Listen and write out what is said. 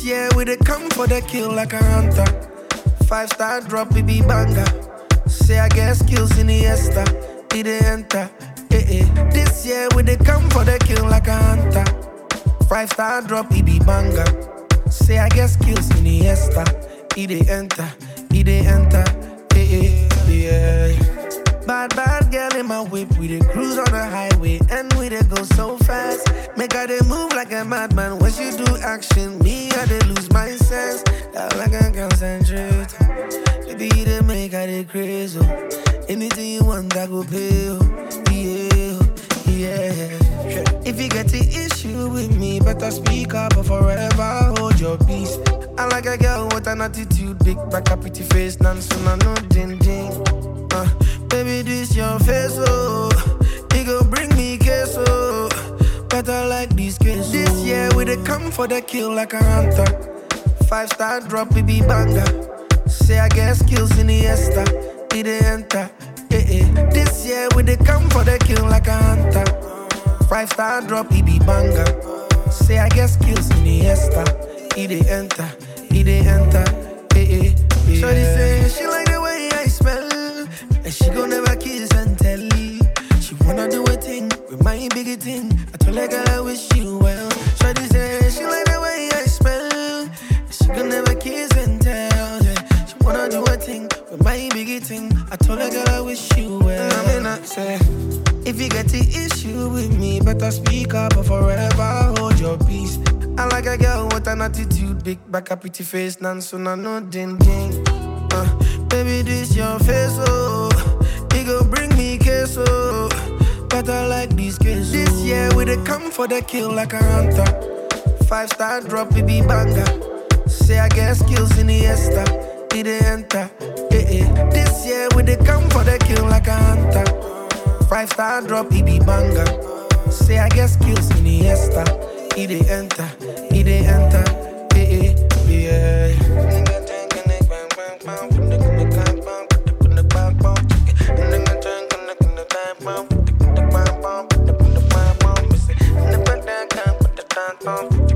This year we dey come for the kill like a hunter. Five star drop, it be banger. Say I get skills in the esta, it dey enter. Eh eh. This year we dey come for the kill like a hunter. Five star drop, it be banger. Say I get skills in the esta, it dey enter, it dey enter. Eh eh. Yeah. My whip. We dey cruise on the highway and we dey go so fast. Make her dey move like a madman. Once you do action, me I dey lose my sense. That like I concentrate. Baby, dey make her dey crazy. Anything you want, I go pay. Yeah, yeah. If you get the issue with me, better speak up or forever hold your peace. I like a girl with an attitude, big back, a pretty face, soon I know ding ding. Baby, this your face, oh. It go bring me queso. Better like this case. This year we dey come for the kill like a hunter. Five star drop, be banger. Say I get skills in the esta, it dey enter. Eh eh. This year we dey come for the kill like a hunter. Five star drop, it be banger. Say I get skills in the esta, it dey enter, it dey enter. Eh eh. Yeah. Shorty say she she gon' never kiss and tell. me. She wanna do a thing with my biggie thing. I told her girl I wish you well. Shorty say she like the way I smell, and she gon' never kiss and tell. Yeah. She wanna do a thing with my biggie thing. I told her girl I wish you well. I mean I say. If you get the issue with me, better speak up or forever hold your peace. I like a girl with an attitude, big back, a pretty face, none so I know ding ding. Uh, baby, this your face, oh. Better like this year we dey come for the kill like a hunter. Five star drop, it be banger. Say I get skills in the esta, it dey enter. Eh eh. This year we dey come for the kill like a hunter. Five star drop, it be banger. Say I get skills in the esta, it dey enter, it dey enter. Eh eh. Yeah. phone.